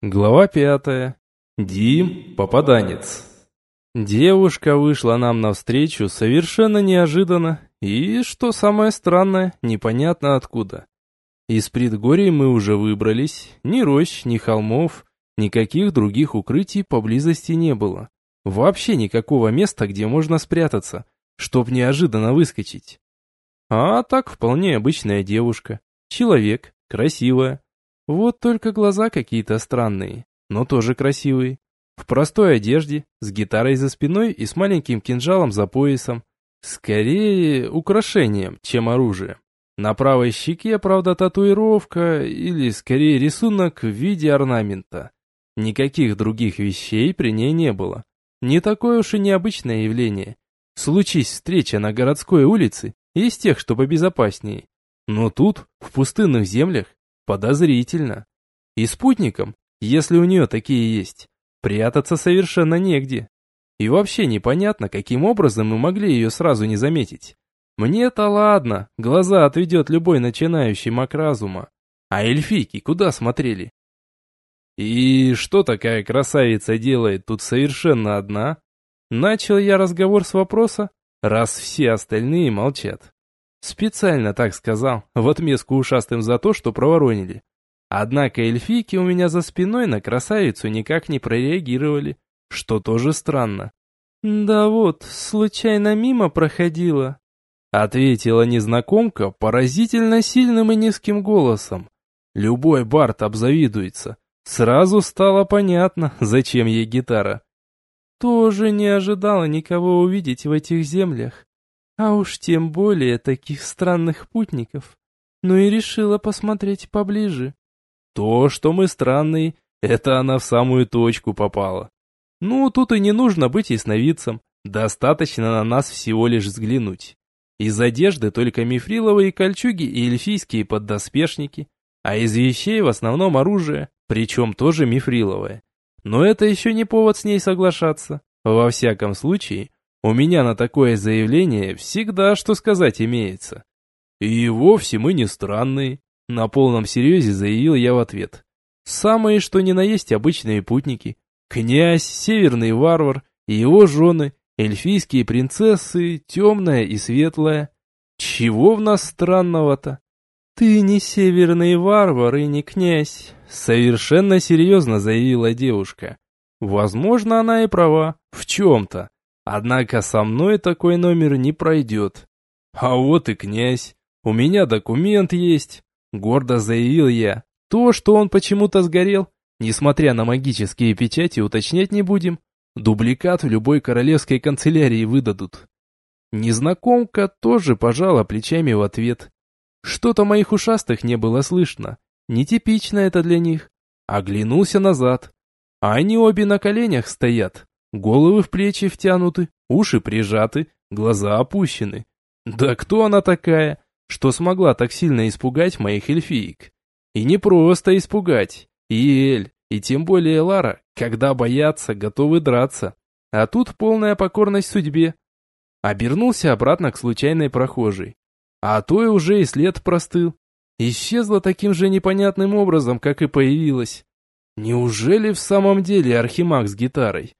Глава пятая. Дим, попаданец. Девушка вышла нам навстречу совершенно неожиданно и, что самое странное, непонятно откуда. Из предгорий мы уже выбрались, ни рощ, ни холмов, никаких других укрытий поблизости не было. Вообще никакого места, где можно спрятаться, чтоб неожиданно выскочить. А так вполне обычная девушка, человек, красивая, вот только глаза какие-то странные, но тоже красивые. В простой одежде, с гитарой за спиной и с маленьким кинжалом за поясом. Скорее украшением, чем оружием. На правой щеке, правда, татуировка, или скорее рисунок в виде орнамента. Никаких других вещей при ней не было. Не такое уж и необычное явление. Случись встреча на городской улице, из тех, что побезопаснее. Но тут, в пустынных землях, Подозрительно. И спутникам, если у нее такие есть, прятаться совершенно негде. И вообще непонятно, каким образом мы могли ее сразу не заметить. Мне-то ладно, глаза отведет любой начинающий маг разума. А эльфийки куда смотрели? И что такая красавица делает тут совершенно одна? Начал я разговор с вопроса, раз все остальные молчат. Специально так сказал, в отместку ушастым за то, что проворонили. Однако эльфийки у меня за спиной на красавицу никак не прореагировали, что тоже странно. «Да вот, случайно мимо проходила», — ответила незнакомка поразительно сильным и низким голосом. Любой Барт обзавидуется. Сразу стало понятно, зачем ей гитара. «Тоже не ожидала никого увидеть в этих землях. А уж тем более таких странных путников. Ну и решила посмотреть поближе. То, что мы странные, это она в самую точку попала. Ну, тут и не нужно быть ясновидцем. Достаточно на нас всего лишь взглянуть. Из одежды только мифриловые кольчуги и эльфийские поддоспешники, а из вещей в основном оружие, причем тоже мифриловое. Но это еще не повод с ней соглашаться. Во всяком случае, у меня на такое заявление всегда что сказать имеется. И вовсе мы не странные, на полном серьезе заявил я в ответ. Самые что ни на есть обычные путники. Князь, северный варвар его жены, эльфийские принцессы, темная и светлая. Чего в нас странного-то? Ты не северный варвар и не князь, совершенно серьезно заявила девушка. Возможно, она и права, в чем-то. Однако со мной такой номер не пройдет. А вот и князь. У меня документ есть. Гордо заявил я. То, что он почему-то сгорел, несмотря на магические печати, уточнять не будем. Дубликат в любой королевской канцелярии выдадут. Незнакомка тоже пожала плечами в ответ. Что-то моих ушастых не было слышно. Нетипично это для них. Оглянулся назад. А они обе на коленях стоят. Головы в плечи втянуты, уши прижаты, глаза опущены. Да кто она такая, что смогла так сильно испугать моих эльфиек? И не просто испугать. И Эль, и тем более Лара, когда боятся, готовы драться. А тут полная покорность судьбе. Обернулся обратно к случайной прохожей. А то и уже и след простыл. Исчезла таким же непонятным образом, как и появилась. Неужели в самом деле Архимаг с гитарой?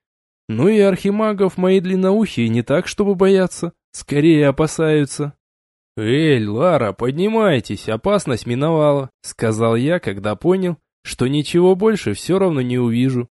Ну и архимагов мои длинноухие не так, чтобы бояться, скорее опасаются. «Эй, Лара, поднимайтесь, опасность миновала», — сказал я, когда понял, что ничего больше все равно не увижу.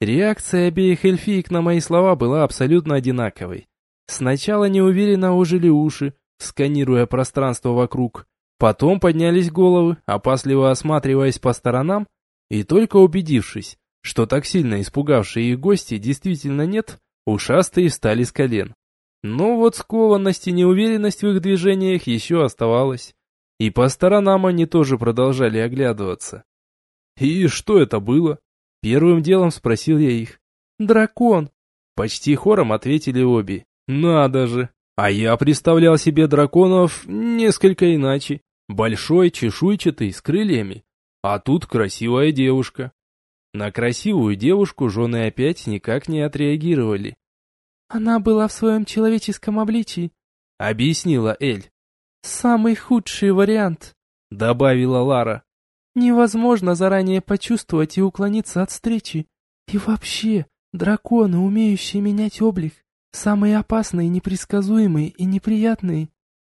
Реакция обеих эльфиек на мои слова была абсолютно одинаковой. Сначала неуверенно ужили уши, сканируя пространство вокруг, потом поднялись головы, опасливо осматриваясь по сторонам, и только убедившись, что так сильно испугавшие их гости действительно нет, ушастые встали с колен. Но вот скованность и неуверенность в их движениях еще оставалась. И по сторонам они тоже продолжали оглядываться. «И что это было?» Первым делом спросил я их. «Дракон!» Почти хором ответили обе. «Надо же! А я представлял себе драконов несколько иначе. Большой, чешуйчатый, с крыльями. А тут красивая девушка. На красивую девушку жены опять никак не отреагировали. «Она была в своем человеческом обличии», — объяснила Эль. «Самый худший вариант», — добавила Лара. Невозможно заранее почувствовать и уклониться от встречи. И вообще, драконы, умеющие менять облик, самые опасные, непредсказуемые и неприятные.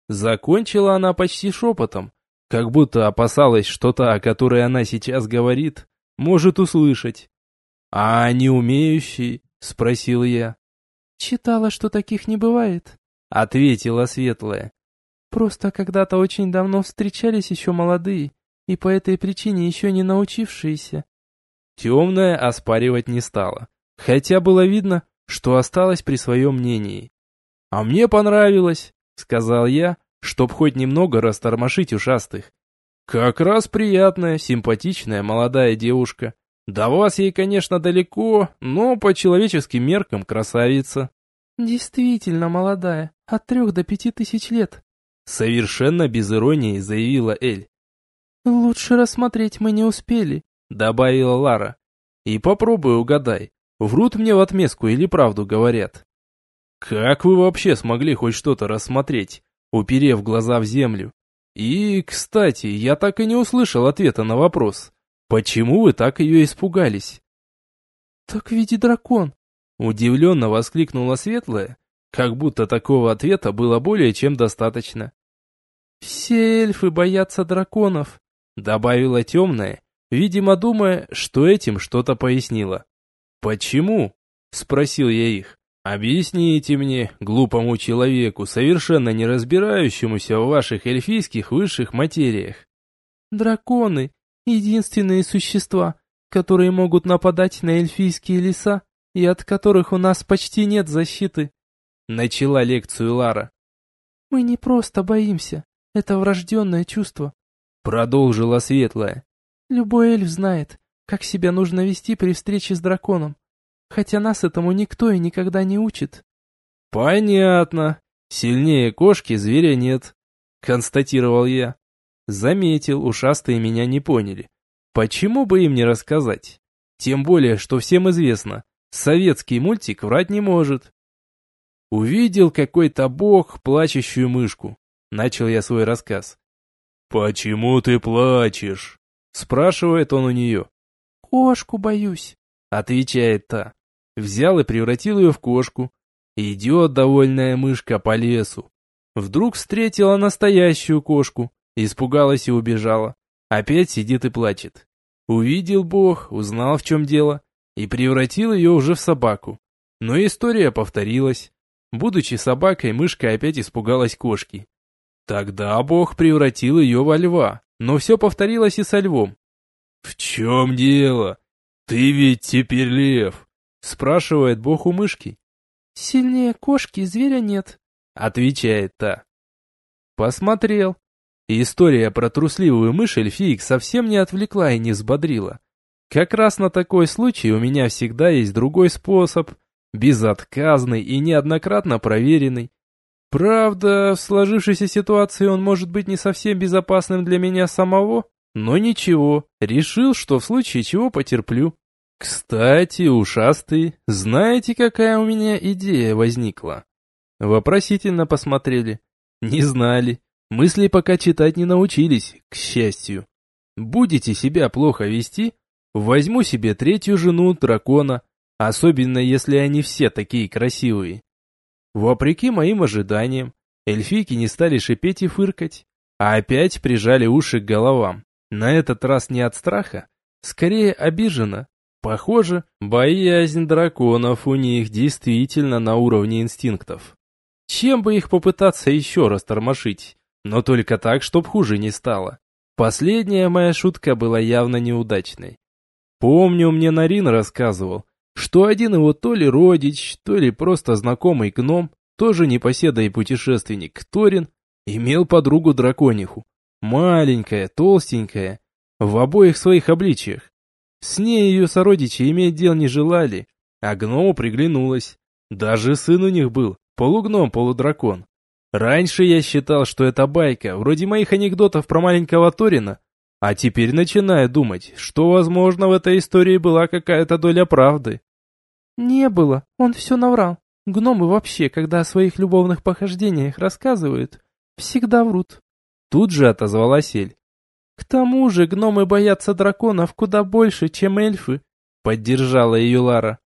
Закончила она почти шепотом, как будто опасалась, что та, о которой она сейчас говорит, может услышать. «А они умеющие?» — спросил я. «Читала, что таких не бывает», — ответила Светлая. «Просто когда-то очень давно встречались еще молодые, и по этой причине еще не научившиеся». Темная оспаривать не стала, хотя было видно, что осталась при своем мнении. «А мне понравилось», — сказал я, чтоб хоть немного растормошить ушастых. «Как раз приятная, симпатичная молодая девушка. До вас ей, конечно, далеко, но по человеческим меркам красавица». «Действительно молодая, от трех до пяти тысяч лет», — совершенно без иронии заявила Эль. «Лучше рассмотреть мы не успели», — добавила Лара. «И попробуй угадай, врут мне в отместку или правду говорят?» «Как вы вообще смогли хоть что-то рассмотреть, уперев глаза в землю? И, кстати, я так и не услышал ответа на вопрос. Почему вы так ее испугались?» «Так ведь и дракон!» Удивленно воскликнула Светлая, как будто такого ответа было более чем достаточно. «Все эльфы боятся драконов», — добавила темная, видимо, думая, что этим что-то пояснила. «Почему?» — спросил я их. «Объясните мне, глупому человеку, совершенно не разбирающемуся в ваших эльфийских высших материях». «Драконы — единственные существа, которые могут нападать на эльфийские леса и от которых у нас почти нет защиты», — начала лекцию Лара. «Мы не просто боимся, это врожденное чувство», — продолжила Светлая. «Любой эльф знает, как себя нужно вести при встрече с драконом, хотя нас этому никто и никогда не учит». «Понятно. Сильнее кошки зверя нет», — констатировал я. Заметил, ушастые меня не поняли. Почему бы им не рассказать? Тем более, что всем известно, советский мультик врать не может. Увидел какой-то бог плачущую мышку. Начал я свой рассказ. «Почему ты плачешь?» Спрашивает он у нее. «Кошку боюсь», отвечает та. Взял и превратил ее в кошку. Идет довольная мышка по лесу. Вдруг встретила настоящую кошку, испугалась и убежала. Опять сидит и плачет. Увидел Бог, узнал в чем дело, и превратил ее уже в собаку. Но история повторилась. Будучи собакой, мышка опять испугалась кошки. Тогда Бог превратил ее во льва, но все повторилось и со львом. «В чем дело? Ты ведь теперь лев?» Спрашивает Бог у мышки. «Сильнее кошки зверя нет», отвечает та. Посмотрел. история про трусливую мышь эльфиек совсем не отвлекла и не взбодрила. Как раз на такой случай у меня всегда есть другой способ, безотказный и неоднократно проверенный. Правда, в сложившейся ситуации он может быть не совсем безопасным для меня самого, но ничего, решил, что в случае чего потерплю. Кстати, ушастый, знаете, какая у меня идея возникла? Вопросительно посмотрели. Не знали. Мысли пока читать не научились, к счастью. Будете себя плохо вести? Возьму себе третью жену дракона, особенно если они все такие красивые. Вопреки моим ожиданиям, эльфийки не стали шипеть и фыркать, а опять прижали уши к головам. На этот раз не от страха, скорее обиженно. Похоже, боязнь драконов у них действительно на уровне инстинктов. Чем бы их попытаться еще раз тормошить, но только так, чтоб хуже не стало. Последняя моя шутка была явно неудачной. Помню, мне Нарин рассказывал, что один его то ли родич, то ли просто знакомый гном, тоже непоседа и путешественник Торин, имел подругу дракониху. Маленькая, толстенькая, в обоих своих обличиях. С ней ее сородичи иметь дел не желали, а гному приглянулась. Даже сын у них был, полугном, полудракон. Раньше я считал, что это байка, вроде моих анекдотов про маленького Торина, а теперь начинаю думать, что, возможно, в этой истории была какая-то доля правды. «Не было, он все наврал. Гномы вообще, когда о своих любовных похождениях рассказывают, всегда врут». Тут же отозвалась Эль. К тому же гномы боятся драконов куда больше, чем эльфы, поддержала ее Лара.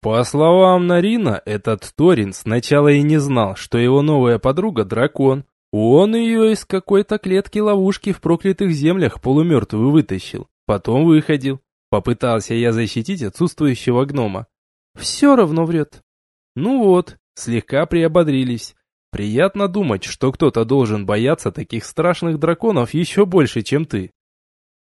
По словам Нарина, этот Торин сначала и не знал, что его новая подруга дракон. Он ее из какой-то клетки ловушки в проклятых землях полумертвую вытащил. Потом выходил. Попытался я защитить отсутствующего гнома. Все равно врет. Ну вот, слегка приободрились. Приятно думать, что кто-то должен бояться таких страшных драконов еще больше, чем ты.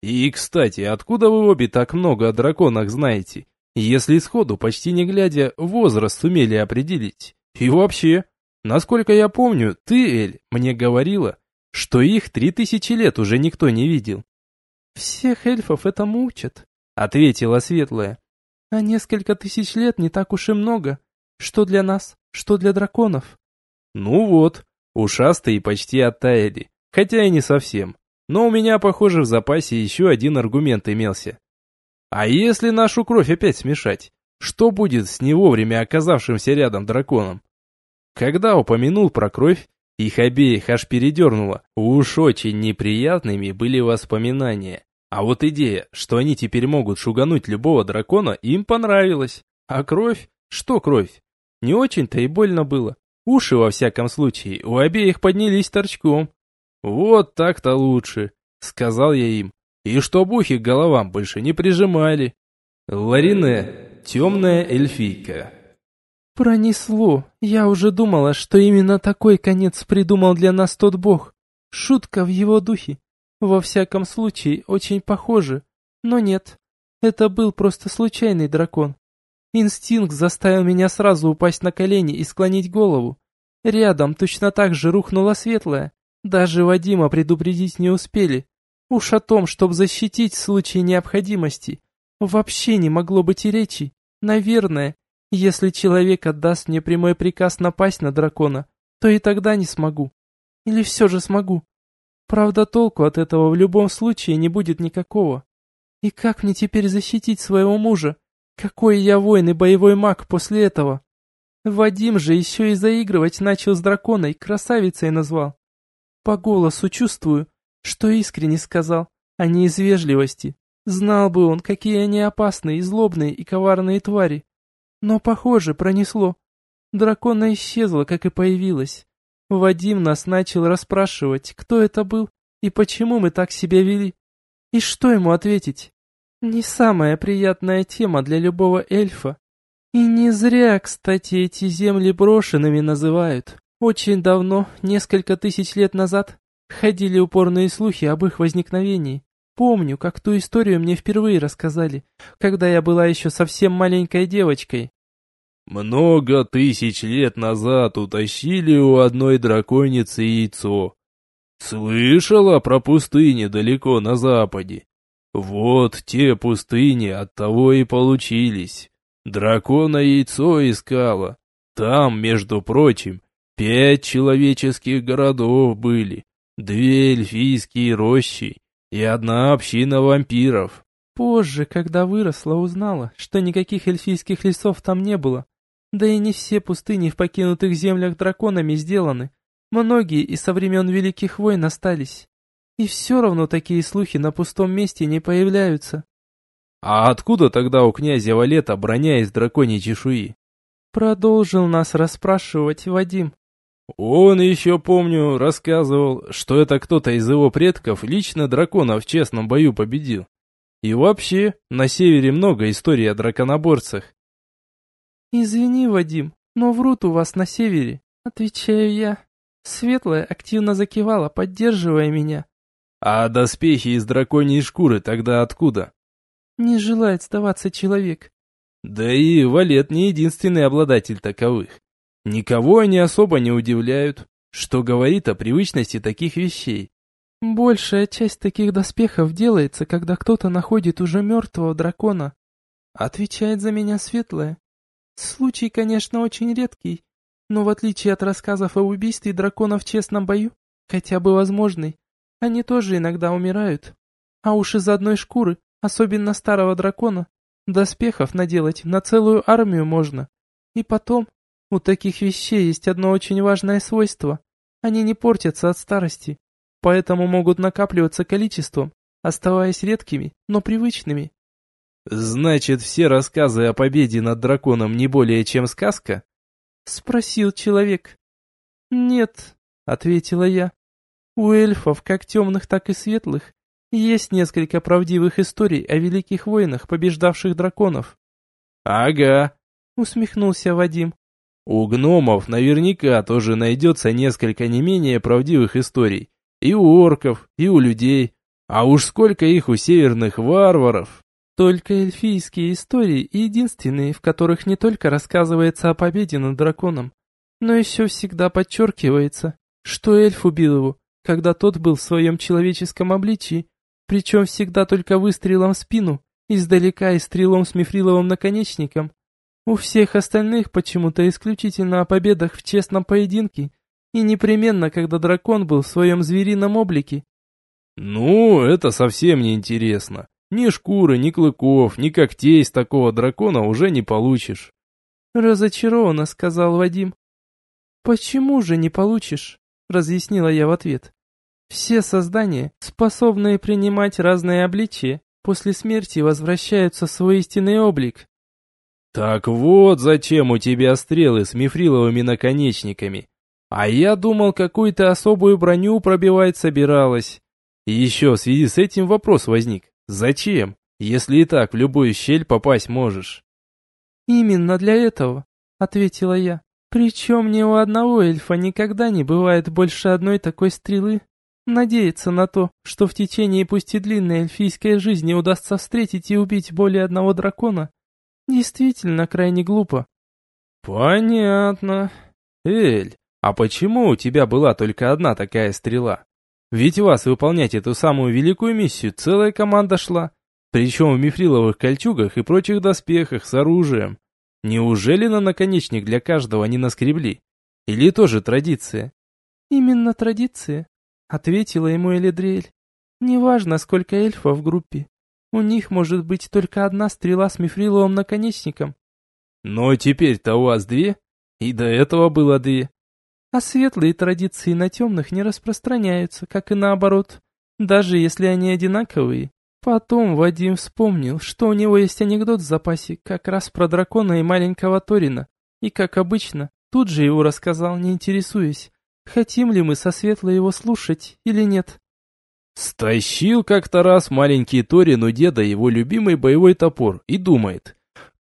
И, кстати, откуда вы обе так много о драконах знаете, если сходу, почти не глядя, возраст сумели определить? И вообще, насколько я помню, ты, Эль, мне говорила, что их три тысячи лет уже никто не видел. «Всех эльфов это мучат», — ответила Светлая. «А несколько тысяч лет не так уж и много. Что для нас, что для драконов». Ну вот, ушастые почти оттаяли, хотя и не совсем. Но у меня, похоже, в запасе еще один аргумент имелся. А если нашу кровь опять смешать? Что будет с не вовремя оказавшимся рядом драконом? Когда упомянул про кровь, их обеих аж передернуло. Уж очень неприятными были воспоминания. А вот идея, что они теперь могут шугануть любого дракона, им понравилась. А кровь? Что кровь? Не очень-то и больно было. Уши, во всяком случае, у обеих поднялись торчком. «Вот так-то лучше», — сказал я им. «И чтоб ухи к головам больше не прижимали». Ларине, темная эльфийка. Пронесло. Я уже думала, что именно такой конец придумал для нас тот бог. Шутка в его духе. Во всяком случае, очень похоже. Но нет, это был просто случайный дракон. Инстинкт заставил меня сразу упасть на колени и склонить голову. Рядом точно так же рухнула светлая. Даже Вадима предупредить не успели. Уж о том, чтобы защитить в случае необходимости, вообще не могло быть и речи. Наверное, если человек отдаст мне прямой приказ напасть на дракона, то и тогда не смогу. Или все же смогу. Правда, толку от этого в любом случае не будет никакого. И как мне теперь защитить своего мужа? Какой я воин и боевой маг после этого? Вадим же еще и заигрывать начал с драконой, красавицей назвал. По голосу чувствую, что искренне сказал, а не из вежливости. Знал бы он, какие они опасные, злобные и коварные твари. Но, похоже, пронесло. Дракона исчезла, как и появилась. Вадим нас начал расспрашивать, кто это был и почему мы так себя вели. И что ему ответить? Не самая приятная тема для любого эльфа. И не зря, кстати, эти земли брошенными называют. Очень давно, несколько тысяч лет назад, ходили упорные слухи об их возникновении. Помню, как ту историю мне впервые рассказали, когда я была еще совсем маленькой девочкой. Много тысяч лет назад утащили у одной драконицы яйцо. Слышала про пустыни далеко на западе? Вот те пустыни от того и получились. Дракона яйцо искала. Там, между прочим, пять человеческих городов были, две эльфийские рощи и одна община вампиров. Позже, когда выросла, узнала, что никаких эльфийских лесов там не было. Да и не все пустыни в покинутых землях драконами сделаны. Многие и со времен Великих войн остались. И все равно такие слухи на пустом месте не появляются. А откуда тогда у князя Валета броня из драконьей чешуи? Продолжил нас расспрашивать Вадим. Он еще, помню, рассказывал, что это кто-то из его предков лично дракона в честном бою победил. И вообще, на севере много историй о драконоборцах. «Извини, Вадим, но врут у вас на севере», — отвечаю я. Светлая активно закивала, поддерживая меня. А доспехи из драконьей шкуры тогда откуда? Не желает сдаваться человек. Да и Валет не единственный обладатель таковых. Никого они особо не удивляют, что говорит о привычности таких вещей. Большая часть таких доспехов делается, когда кто-то находит уже мертвого дракона. Отвечает за меня Светлая. Случай, конечно, очень редкий, но в отличие от рассказов о убийстве дракона в честном бою, хотя бы возможный, они тоже иногда умирают. А уж из одной шкуры, особенно старого дракона, доспехов наделать на целую армию можно. И потом, у таких вещей есть одно очень важное свойство. Они не портятся от старости, поэтому могут накапливаться количеством, оставаясь редкими, но привычными. «Значит, все рассказы о победе над драконом не более чем сказка?» Спросил человек. «Нет», — ответила я. «У эльфов, как темных, так и светлых, есть несколько правдивых историй о великих воинах, побеждавших драконов». «Ага», — усмехнулся Вадим. «У гномов наверняка тоже найдется несколько не менее правдивых историй. И у орков, и у людей. А уж сколько их у северных варваров!» Только эльфийские истории единственные, в которых не только рассказывается о победе над драконом, но еще всегда подчеркивается, что эльф убил его, когда тот был в своем человеческом обличии, причем всегда только выстрелом в спину, издалека и стрелом с мифриловым наконечником. У всех остальных почему-то исключительно о победах в честном поединке, и непременно, когда дракон был в своем зверином облике. «Ну, это совсем не интересно», ни шкуры, ни клыков, ни когтей с такого дракона уже не получишь. Разочарованно сказал Вадим. Почему же не получишь? Разъяснила я в ответ. Все создания, способные принимать разные обличия, после смерти возвращаются в свой истинный облик. Так вот зачем у тебя стрелы с мифриловыми наконечниками. А я думал, какую-то особую броню пробивать собиралась. И еще в связи с этим вопрос возник. Зачем, если и так в любую щель попасть можешь? Именно для этого, ответила я. Причем ни у одного эльфа никогда не бывает больше одной такой стрелы. Надеяться на то, что в течение пусть и длинной эльфийской жизни удастся встретить и убить более одного дракона, действительно крайне глупо. Понятно. Эль, а почему у тебя была только одна такая стрела? Ведь у вас выполнять эту самую великую миссию целая команда шла, причем в мифриловых кольчугах и прочих доспехах с оружием. Неужели на наконечник для каждого не наскребли? Или тоже традиция? Именно традиция, ответила ему Элидриэль. Неважно, сколько эльфов в группе. У них может быть только одна стрела с мифриловым наконечником. Но теперь-то у вас две, и до этого было две. А светлые традиции на темных не распространяются, как и наоборот, даже если они одинаковые. Потом Вадим вспомнил, что у него есть анекдот в запасе как раз про дракона и маленького Торина, и, как обычно, тут же его рассказал, не интересуясь, хотим ли мы со светлой его слушать или нет. Стащил как-то раз маленький Торин у деда его любимый боевой топор и думает,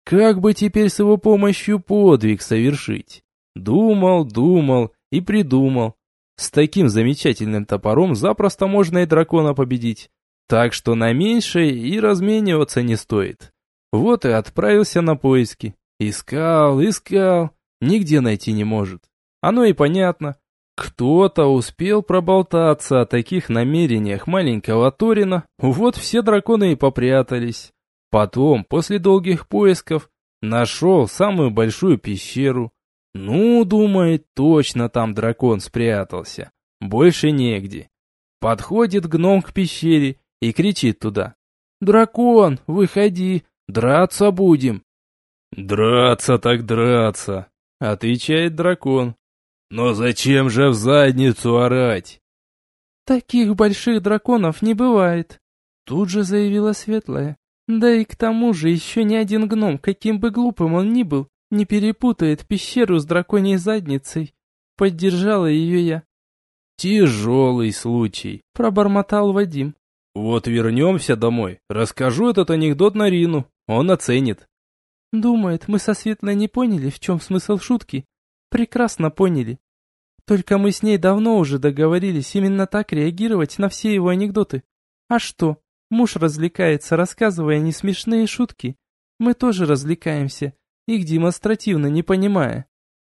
как бы теперь с его помощью подвиг совершить. Думал, думал и придумал. С таким замечательным топором запросто можно и дракона победить. Так что на меньшее и размениваться не стоит. Вот и отправился на поиски. Искал, искал, нигде найти не может. Оно и понятно. Кто-то успел проболтаться о таких намерениях маленького Торина, вот все драконы и попрятались. Потом, после долгих поисков, нашел самую большую пещеру, ну, думает, точно там дракон спрятался. Больше негде. Подходит гном к пещере и кричит туда. «Дракон, выходи, драться будем!» «Драться так драться!» — отвечает дракон. «Но зачем же в задницу орать?» «Таких больших драконов не бывает», — тут же заявила Светлая. «Да и к тому же еще ни один гном, каким бы глупым он ни был, не перепутает пещеру с драконьей задницей. Поддержала ее я. Тяжелый случай, пробормотал Вадим. Вот вернемся домой, расскажу этот анекдот Нарину, он оценит. Думает, мы со Светлой не поняли, в чем смысл шутки. Прекрасно поняли. Только мы с ней давно уже договорились именно так реагировать на все его анекдоты. А что, муж развлекается, рассказывая несмешные шутки. Мы тоже развлекаемся, их демонстративно не понимая.